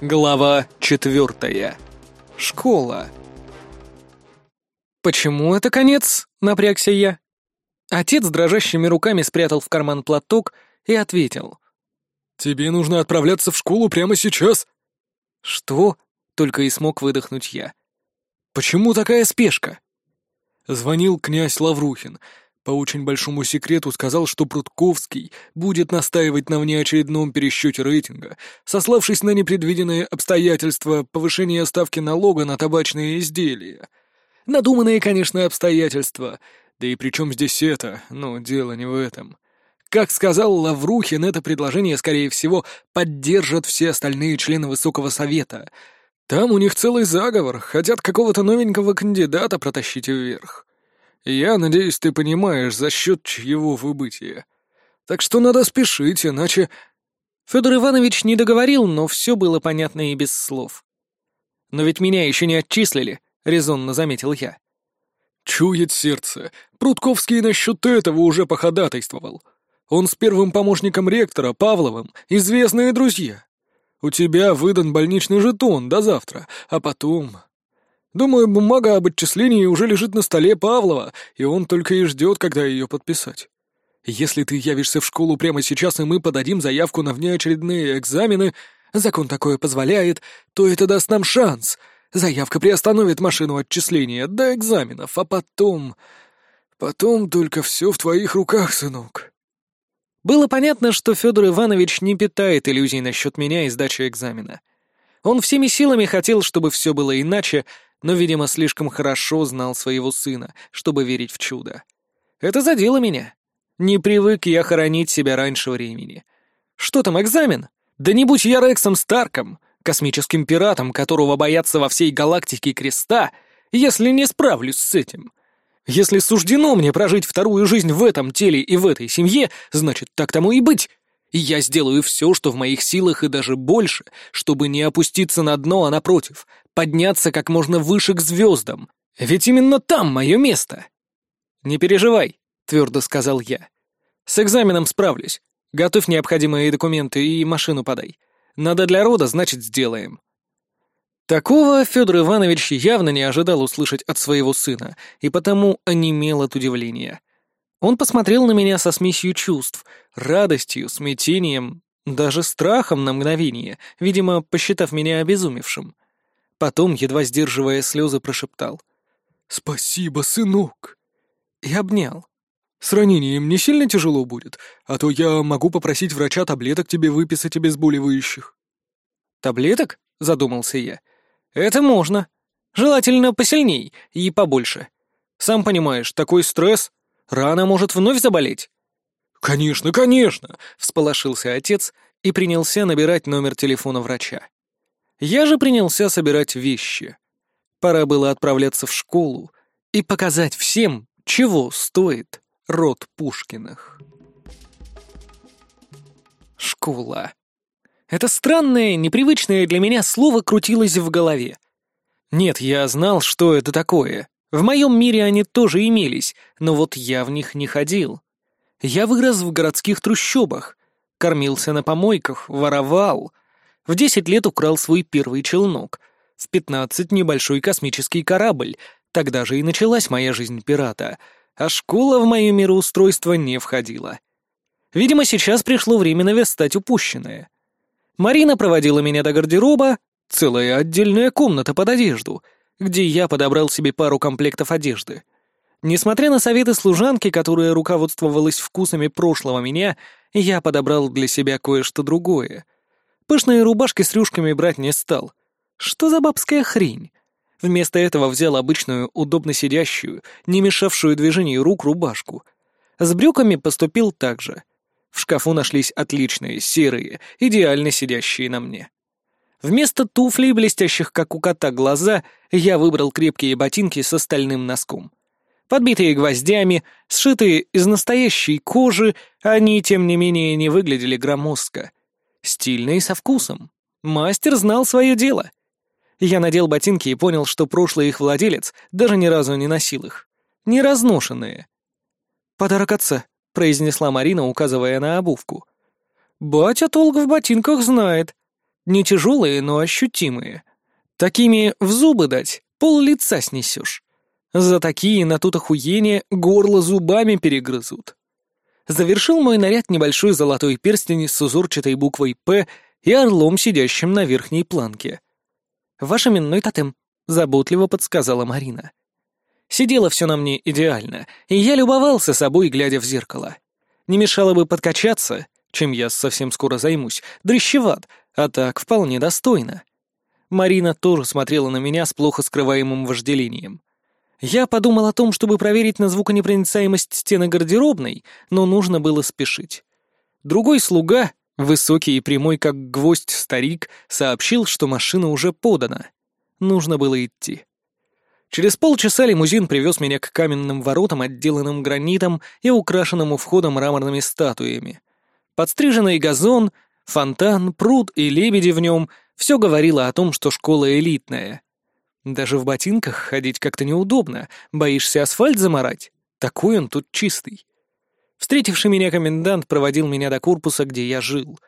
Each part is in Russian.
Глава четвертая. Школа. «Почему это конец?» — напрягся я. Отец дрожащими руками спрятал в карман платок и ответил. «Тебе нужно отправляться в школу прямо сейчас». «Что?» — только и смог выдохнуть я. «Почему такая спешка?» Звонил князь Лаврухин. По очень большому секрету сказал, что Прутковский будет настаивать на внеочередном пересчете рейтинга, сославшись на непредвиденные обстоятельства повышения ставки налога на табачные изделия. Надуманные, конечно, обстоятельства. Да и при чем здесь это? Ну, дело не в этом. Как сказал Лаврухин, это предложение, скорее всего, поддержат все остальные члены Высокого Совета. Там у них целый заговор, хотят какого-то новенького кандидата протащить вверх. Я надеюсь, ты понимаешь, за счет чьего выбытия. Так что надо спешить, иначе...» Федор Иванович не договорил, но все было понятно и без слов. «Но ведь меня еще не отчислили», — резонно заметил я. «Чует сердце. Прутковский насчет этого уже походатайствовал. Он с первым помощником ректора, Павловым, известные друзья. У тебя выдан больничный жетон до завтра, а потом... Думаю, бумага об отчислении уже лежит на столе Павлова, и он только и ждет, когда ее подписать. Если ты явишься в школу прямо сейчас, и мы подадим заявку на внеочередные экзамены, закон такое позволяет, то это даст нам шанс. Заявка приостановит машину отчисления до экзаменов, а потом... Потом только все в твоих руках, сынок. Было понятно, что Федор Иванович не питает иллюзий насчет меня и сдачи экзамена. Он всеми силами хотел, чтобы все было иначе, но, видимо, слишком хорошо знал своего сына, чтобы верить в чудо. Это задело меня. Не привык я хоронить себя раньше времени. Что там, экзамен? Да не будь я Рексом Старком, космическим пиратом, которого боятся во всей галактике Креста, если не справлюсь с этим. Если суждено мне прожить вторую жизнь в этом теле и в этой семье, значит, так тому и быть. И я сделаю все, что в моих силах и даже больше, чтобы не опуститься на дно, а напротив, подняться как можно выше к звездам. Ведь именно там мое место. «Не переживай», — твердо сказал я. «С экзаменом справлюсь. Готовь необходимые документы и машину подай. Надо для рода, значит, сделаем». Такого Федор Иванович явно не ожидал услышать от своего сына, и потому онемел от удивления. Он посмотрел на меня со смесью чувств, радостью, смятением, даже страхом на мгновение, видимо, посчитав меня обезумевшим. Потом, едва сдерживая слезы, прошептал. «Спасибо, сынок!» И обнял. «С ранением не сильно тяжело будет, а то я могу попросить врача таблеток тебе выписать обезболивающих». «Таблеток?» — задумался я. «Это можно. Желательно посильней и побольше. Сам понимаешь, такой стресс Рана может вновь заболеть». «Конечно, конечно!» — всполошился отец и принялся набирать номер телефона врача. Я же принялся собирать вещи. Пора было отправляться в школу и показать всем, чего стоит род Пушкиных. Школа. Это странное, непривычное для меня слово крутилось в голове. Нет, я знал, что это такое. В моем мире они тоже имелись, но вот я в них не ходил. Я вырос в городских трущобах, кормился на помойках, воровал. В десять лет украл свой первый челнок, в пятнадцать небольшой космический корабль, тогда же и началась моя жизнь пирата, а школа в мое мироустройство не входила. Видимо, сейчас пришло время наверстать упущенное. Марина проводила меня до гардероба, целая отдельная комната под одежду — где я подобрал себе пару комплектов одежды. Несмотря на советы служанки, которая руководствовалась вкусами прошлого меня, я подобрал для себя кое-что другое. Пышные рубашки с рюшками брать не стал. Что за бабская хрень? Вместо этого взял обычную, удобно сидящую, не мешавшую движению рук рубашку. С брюками поступил так же. В шкафу нашлись отличные, серые, идеально сидящие на мне. Вместо туфлей, блестящих как у кота глаза, я выбрал крепкие ботинки с остальным носком. Подбитые гвоздями, сшитые из настоящей кожи, они, тем не менее, не выглядели громоздко. Стильно и со вкусом. Мастер знал свое дело. Я надел ботинки и понял, что прошлый их владелец даже ни разу не носил их. Не разношенные. «Подарок отца», — произнесла Марина, указывая на обувку. «Батя толк в ботинках знает», Не тяжелые, но ощутимые. Такими в зубы дать, пол лица снесешь. За такие на тут охуение горло зубами перегрызут. Завершил мой наряд небольшой золотой перстень с узорчатой буквой «П» и орлом, сидящим на верхней планке. «Ваш именной тотем», — заботливо подсказала Марина. Сидело все на мне идеально, и я любовался собой, глядя в зеркало. Не мешало бы подкачаться, чем я совсем скоро займусь, дрыщеват, а так вполне достойно. Марина тоже смотрела на меня с плохо скрываемым вожделением. Я подумал о том, чтобы проверить на звуконепроницаемость стены гардеробной, но нужно было спешить. Другой слуга, высокий и прямой как гвоздь старик, сообщил, что машина уже подана. Нужно было идти. Через полчаса лимузин привез меня к каменным воротам, отделанным гранитом и украшенному входом мраморными статуями. Подстриженный газон, фонтан, пруд и лебеди в нем — все говорило о том, что школа элитная — даже в ботинках ходить как-то неудобно, боишься асфальт заморать. Такой он тут чистый. Встретивший меня комендант проводил меня до корпуса, где я жил.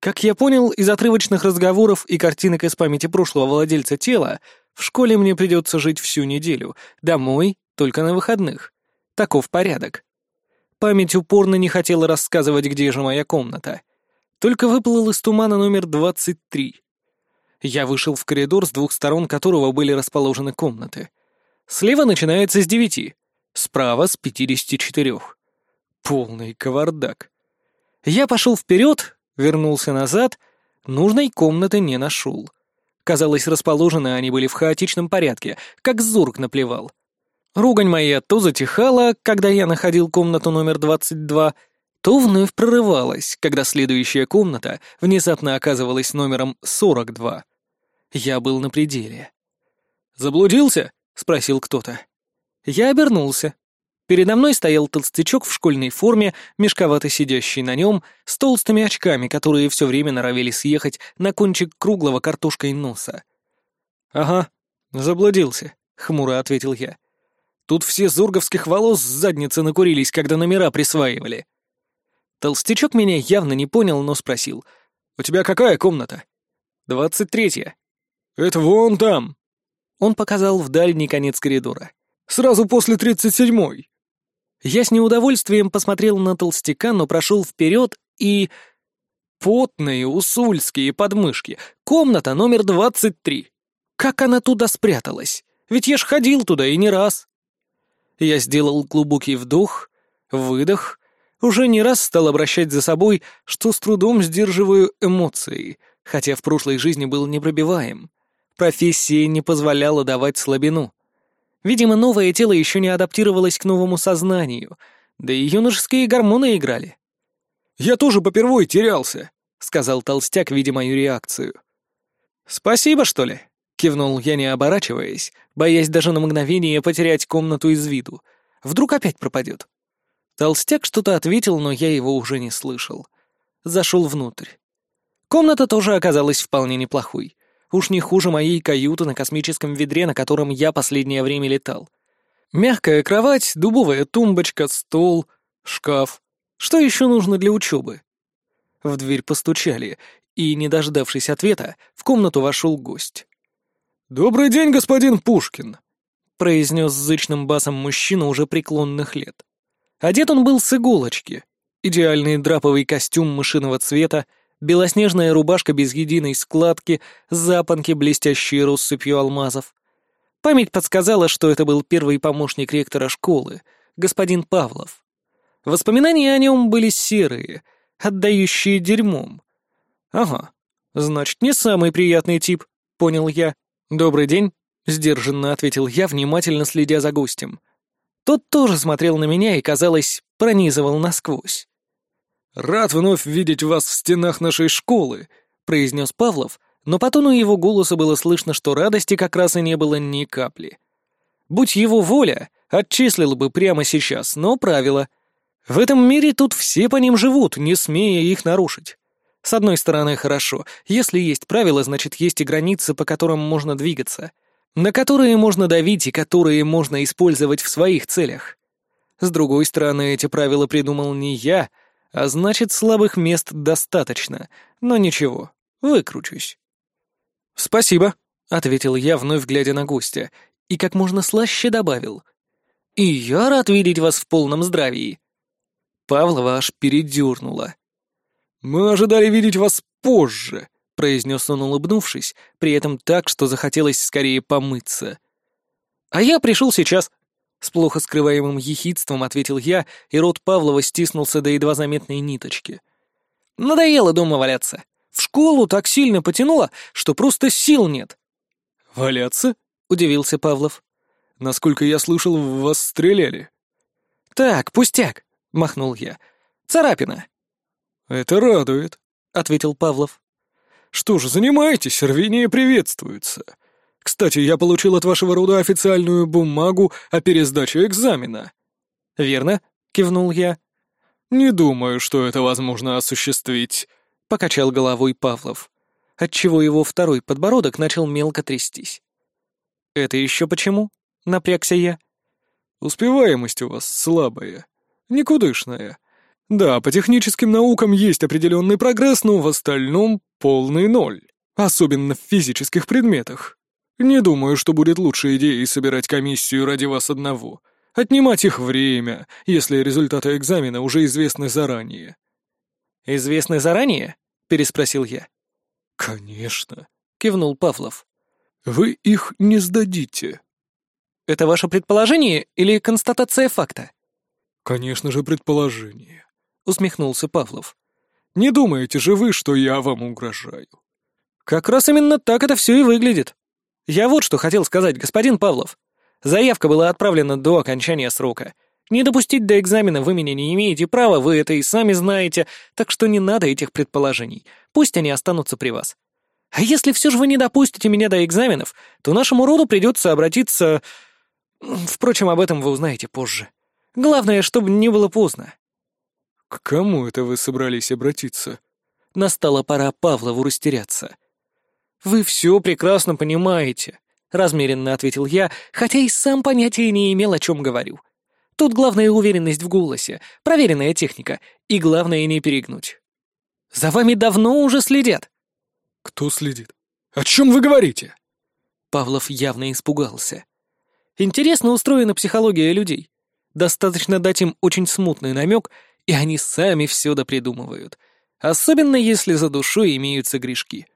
Как я понял из отрывочных разговоров и картинок из памяти прошлого владельца тела, в школе мне придется жить всю неделю, домой только на выходных. Таков порядок. Память упорно не хотела рассказывать, где же моя комната. Только выплыл из тумана номер 23. Я вышел в коридор, с двух сторон которого были расположены комнаты. Слева начинается с девяти, справа с пятидесяти четырех. Полный кавардак. Я пошел вперед, вернулся назад, нужной комнаты не нашел. Казалось, расположены они были в хаотичном порядке, как Зурк наплевал. Ругань моя то затихала, когда я находил комнату номер двадцать два, то вновь прорывалась, когда следующая комната внезапно оказывалась номером сорок два. Я был на пределе. «Заблудился?» — спросил кто-то. Я обернулся. Передо мной стоял толстячок в школьной форме, мешковато сидящий на нем, с толстыми очками, которые все время норовили съехать на кончик круглого картошкой носа. «Ага, заблудился», — хмуро ответил я. «Тут все зурговских волос с задницы накурились, когда номера присваивали». Толстячок меня явно не понял, но спросил. «У тебя какая комната?» «Двадцать третья». «Это вон там!» Он показал в дальний конец коридора. «Сразу после тридцать седьмой!» Я с неудовольствием посмотрел на толстяка, но прошел вперед и... Потные усульские подмышки. Комната номер двадцать три. Как она туда спряталась? Ведь я ж ходил туда и не раз. Я сделал глубокий вдох, выдох, уже не раз стал обращать за собой, что с трудом сдерживаю эмоции, хотя в прошлой жизни был непробиваем. Профессия не позволяла давать слабину. Видимо, новое тело еще не адаптировалось к новому сознанию, да и юношеские гормоны играли. «Я тоже попервой терялся», — сказал толстяк, видя мою реакцию. «Спасибо, что ли?» — кивнул я, не оборачиваясь, боясь даже на мгновение потерять комнату из виду. Вдруг опять пропадет. Толстяк что-то ответил, но я его уже не слышал. Зашел внутрь. Комната тоже оказалась вполне неплохой. Уж не хуже моей каюты на космическом ведре, на котором я последнее время летал. Мягкая кровать, дубовая тумбочка, стол, шкаф. Что еще нужно для учебы? В дверь постучали, и, не дождавшись ответа, в комнату вошел гость. «Добрый день, господин Пушкин!» — произнес зычным басом мужчина уже преклонных лет. Одет он был с иголочки. Идеальный драповый костюм мышиного цвета, белоснежная рубашка без единой складки, запонки, блестящие россыпью алмазов. Память подсказала, что это был первый помощник ректора школы, господин Павлов. Воспоминания о нем были серые, отдающие дерьмом. «Ага, значит, не самый приятный тип», — понял я. «Добрый день», — сдержанно ответил я, внимательно следя за гостем. Тот тоже смотрел на меня и, казалось, пронизывал насквозь. «Рад вновь видеть вас в стенах нашей школы», — произнес Павлов, но по тону его голоса было слышно, что радости как раз и не было ни капли. Будь его воля, отчислил бы прямо сейчас, но правило. В этом мире тут все по ним живут, не смея их нарушить. С одной стороны, хорошо. Если есть правила, значит, есть и границы, по которым можно двигаться, на которые можно давить и которые можно использовать в своих целях. С другой стороны, эти правила придумал не я, а значит, слабых мест достаточно. Но ничего, Выкручусь». «Спасибо», — ответил я, вновь глядя на гостя, и как можно слаще добавил. «И я рад видеть вас в полном здравии». Павлова аж передернула. «Мы ожидали видеть вас позже», — произнес он, улыбнувшись, при этом так, что захотелось скорее помыться. «А я пришел сейчас», — с плохо скрываемым ехидством ответил я, и рот Павлова стиснулся до едва заметной ниточки. «Надоело дома валяться. В школу так сильно потянуло, что просто сил нет». «Валяться?» — удивился Павлов. «Насколько я слышал, в вас стреляли». «Так, пустяк», — махнул я. «Царапина». «Это радует», — ответил Павлов. «Что же, занимайтесь, рвение приветствуется. Кстати, я получил от вашего рода официальную бумагу о пересдаче экзамена». «Верно», — кивнул я. «Не думаю, что это возможно осуществить», — покачал головой Павлов, отчего его второй подбородок начал мелко трястись. «Это еще почему?» — напрягся я. «Успеваемость у вас слабая, никудышная. Да, по техническим наукам есть определенный прогресс, но в остальном полный ноль, особенно в физических предметах. Не думаю, что будет лучшей идеей собирать комиссию ради вас одного, отнимать их время, если результаты экзамена уже известны заранее». «Известны заранее?» — переспросил я. «Конечно», — кивнул Павлов. «Вы их не сдадите». «Это ваше предположение или констатация факта?» «Конечно же, предположение», — усмехнулся Павлов. «Не думаете же вы, что я вам угрожаю?» «Как раз именно так это все и выглядит. Я вот что хотел сказать, господин Павлов. Заявка была отправлена до окончания срока. Не допустить до экзамена вы меня не имеете права, вы это и сами знаете, так что не надо этих предположений. Пусть они останутся при вас. А если все же вы не допустите меня до экзаменов, то нашему роду придется обратиться... Впрочем, об этом вы узнаете позже. Главное, чтобы не было поздно. К кому это вы собрались обратиться? Настала пора Павлову растеряться. Вы все прекрасно понимаете, размеренно ответил я, хотя и сам понятия не имел, о чем говорю. Тут главная уверенность в голосе, проверенная техника, и главное не перегнуть. За вами давно уже следят. Кто следит? О чем вы говорите? Павлов явно испугался. Интересно устроена психология людей. Достаточно дать им очень смутный намек, и они сами все допридумывают. Особенно если за душой имеются грешки.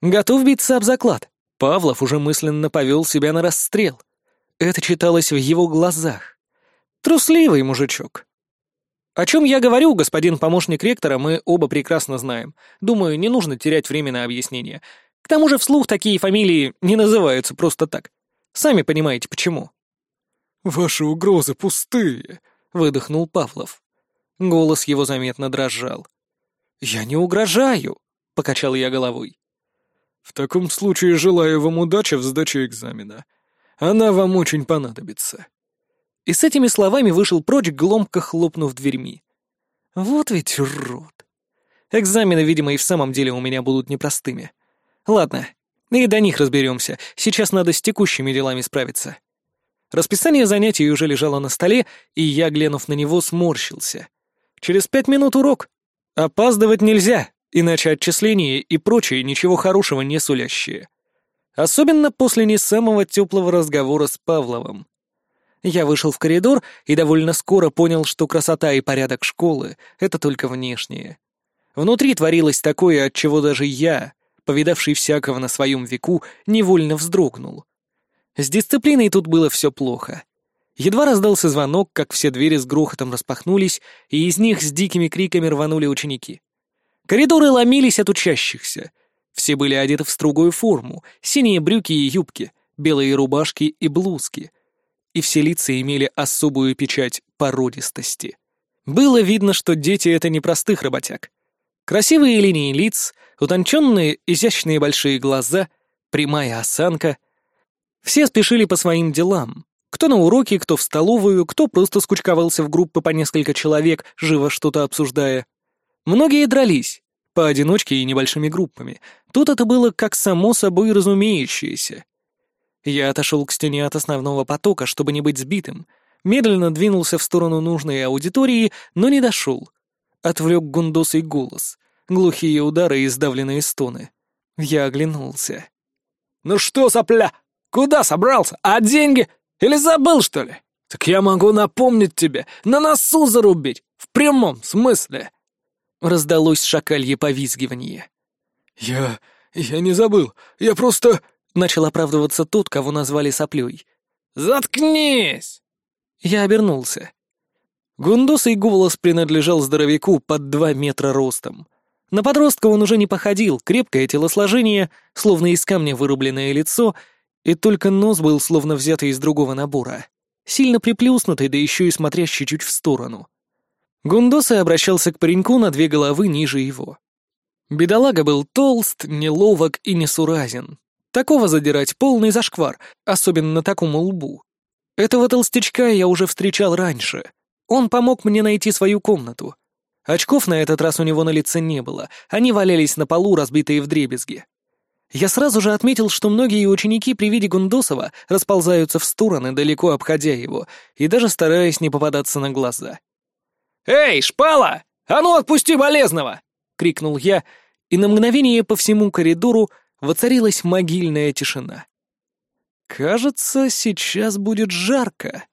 Готов биться об заклад. Павлов уже мысленно повел себя на расстрел. Это читалось в его глазах. Трусливый мужичок. О чем я говорю, господин помощник ректора, мы оба прекрасно знаем. Думаю, не нужно терять время на объяснение. К тому же вслух такие фамилии не называются просто так. Сами понимаете, почему. «Ваши угрозы пустые», — выдохнул Павлов. Голос его заметно дрожал. «Я не угрожаю», — покачал я головой. «В таком случае желаю вам удачи в сдаче экзамена. Она вам очень понадобится» и с этими словами вышел прочь, гломко хлопнув дверьми. Вот ведь урод. Экзамены, видимо, и в самом деле у меня будут непростыми. Ладно, и до них разберемся. Сейчас надо с текущими делами справиться. Расписание занятий уже лежало на столе, и я, глянув на него, сморщился. Через пять минут урок. Опаздывать нельзя, иначе отчисления и прочее ничего хорошего не сулящие. Особенно после не самого теплого разговора с Павловым. Я вышел в коридор и довольно скоро понял, что красота и порядок школы — это только внешнее. Внутри творилось такое, от чего даже я, повидавший всякого на своем веку, невольно вздрогнул. С дисциплиной тут было все плохо. Едва раздался звонок, как все двери с грохотом распахнулись, и из них с дикими криками рванули ученики. Коридоры ломились от учащихся. Все были одеты в строгую форму, синие брюки и юбки, белые рубашки и блузки — и все лица имели особую печать породистости. Было видно, что дети — это не простых работяг. Красивые линии лиц, утонченные, изящные большие глаза, прямая осанка. Все спешили по своим делам. Кто на уроки, кто в столовую, кто просто скучковался в группы по несколько человек, живо что-то обсуждая. Многие дрались, поодиночке и небольшими группами. Тут это было как само собой разумеющееся. Я отошел к стене от основного потока, чтобы не быть сбитым. Медленно двинулся в сторону нужной аудитории, но не дошел. Отвлек гундосый голос. глухие удары и сдавленные стоны. Я оглянулся. «Ну что, сопля, куда собрался? А деньги? Или забыл, что ли? Так я могу напомнить тебе, на носу зарубить, в прямом смысле!» Раздалось шакалье повизгивание. «Я... я не забыл, я просто...» Начал оправдываться тот, кого назвали соплей. «Заткнись!» Я обернулся. Гундосый голос принадлежал здоровяку под два метра ростом. На подростка он уже не походил, крепкое телосложение, словно из камня вырубленное лицо, и только нос был словно взятый из другого набора. Сильно приплюснутый, да еще и смотрящий чуть в сторону. Гундосый обращался к пареньку на две головы ниже его. Бедолага был толст, неловок и несуразен. Такого задирать полный зашквар, особенно на таком лбу. Этого толстячка я уже встречал раньше. Он помог мне найти свою комнату. Очков на этот раз у него на лице не было, они валялись на полу, разбитые вдребезги. Я сразу же отметил, что многие ученики при виде Гундосова расползаются в стороны, далеко обходя его, и даже стараясь не попадаться на глаза. «Эй, шпала! А ну отпусти болезного!» — крикнул я, и на мгновение по всему коридору воцарилась могильная тишина. «Кажется, сейчас будет жарко».